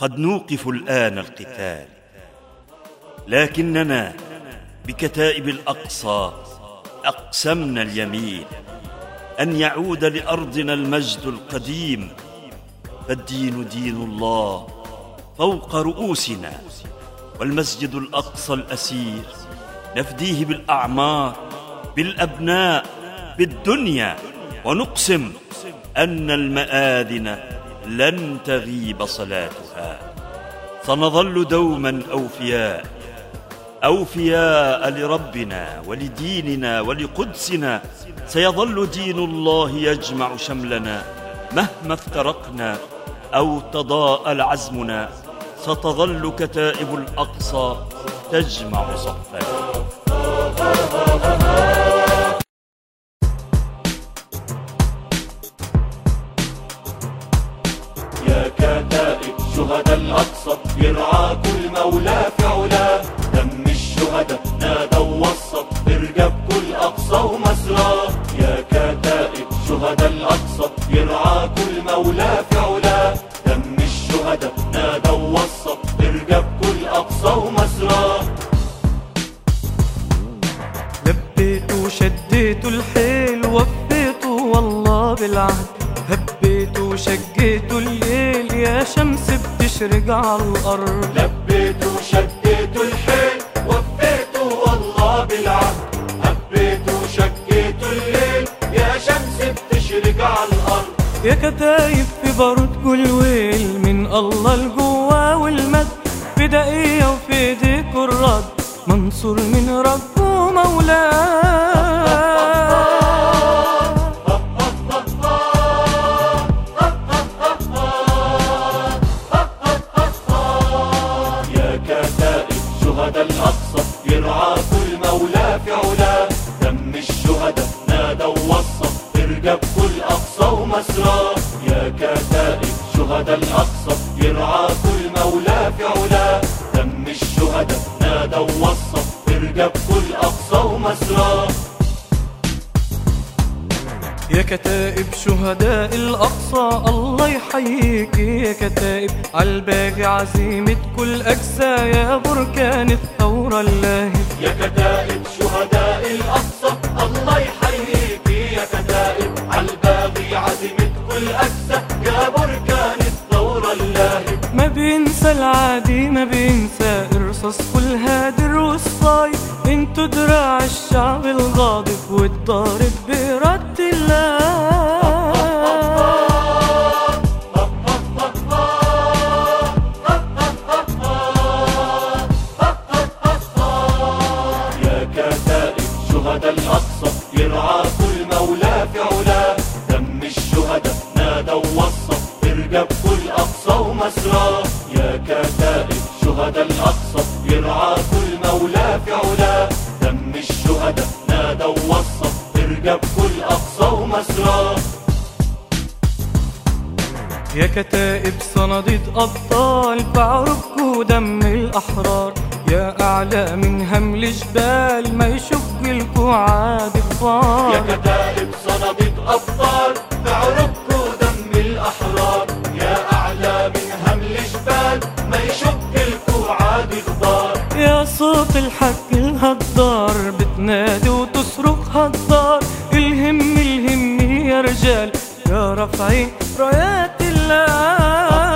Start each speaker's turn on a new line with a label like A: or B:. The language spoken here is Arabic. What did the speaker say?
A: قد نوقف الآن القتال لكننا بكتائب الأقصى أقسمنا اليمين أن يعود لأرضنا المجد القديم فالدين دين الله فوق رؤوسنا والمسجد الأقصى الأسير نفديه بالأعمار بالأبناء بالدنيا ونقسم أن المآذن لن تغيب صلاتها سنظل دوما أوفياء أوفياء لربنا ولديننا ولقدسنا سيظل دين الله يجمع شملنا مهما افترقنا أو تضاءل عزمنا ستظل كتائب الأقصى تجمع صفنا.
B: شهداء الأقصى. يرعاكوا المولى في علاه دم الشهداء نادى ووصى. ارجبكوا الأقصى ومسراه يا كتائب شهداء الأقصى. يرعاكوا المولى في علاه دم الشهداء نادى ووصى. ارجبكوا الأقصى ومسراه
C: لبيتوا شديتوا الحيل وفيتوا والله بالعهد. هبيتوا شقيتوا الليل يا شمس بتشرق على الأرض.
B: لبيتوا شديتوا الحيل وفيتوا والله بالعهد. هبيتوا شكيتوا الليل يا شمس بتشرق على الأرض.
C: يا كتايب في بارود كل ويل من الله الجوا والمد فدائية وفي ايديكوا الرد منصور من ربه مولاه
B: ومسراه يا كتائب شهداء الأقصى. يرعاكوا المولى في علاه دم الشهداء نادى ووصى ارجبكوا الأقصى ومسراه
C: يا كتائب شهداء الأقصى الله يحييك. يا كتائب عالباقي عزيمة كل أجزاء يا بركان الثورة اللاهب
B: يا كتائب شهداء الأقصى الله يحييك.
C: العادي ما بينسى الرصاص كل هادر والصايد انتو دراع الشعب الغاضب والضارب برد الله.
B: يا شهداء الأقصى في علاه دم الشهداء نادى ووصى الأقصى ومسراه يا كتائب شهداء الأقصى يرعاكوا المولى في علاه دم الشهداء نادى ووصى. ارجبكوا الأقصى ومسراه
C: يا كتائب صناديد أبطال بعرفكوا دم الأحرار. يا أعلى من همل جبال ما يشق عاد
B: يا
C: الضار
B: كتائب صناديد أبطال بعرقكوا دم الأحرار.
C: صوت الحق الهدار بتنادي وتصرخ هدار. الهم الهم يا رجال يا رفعي رايات الله.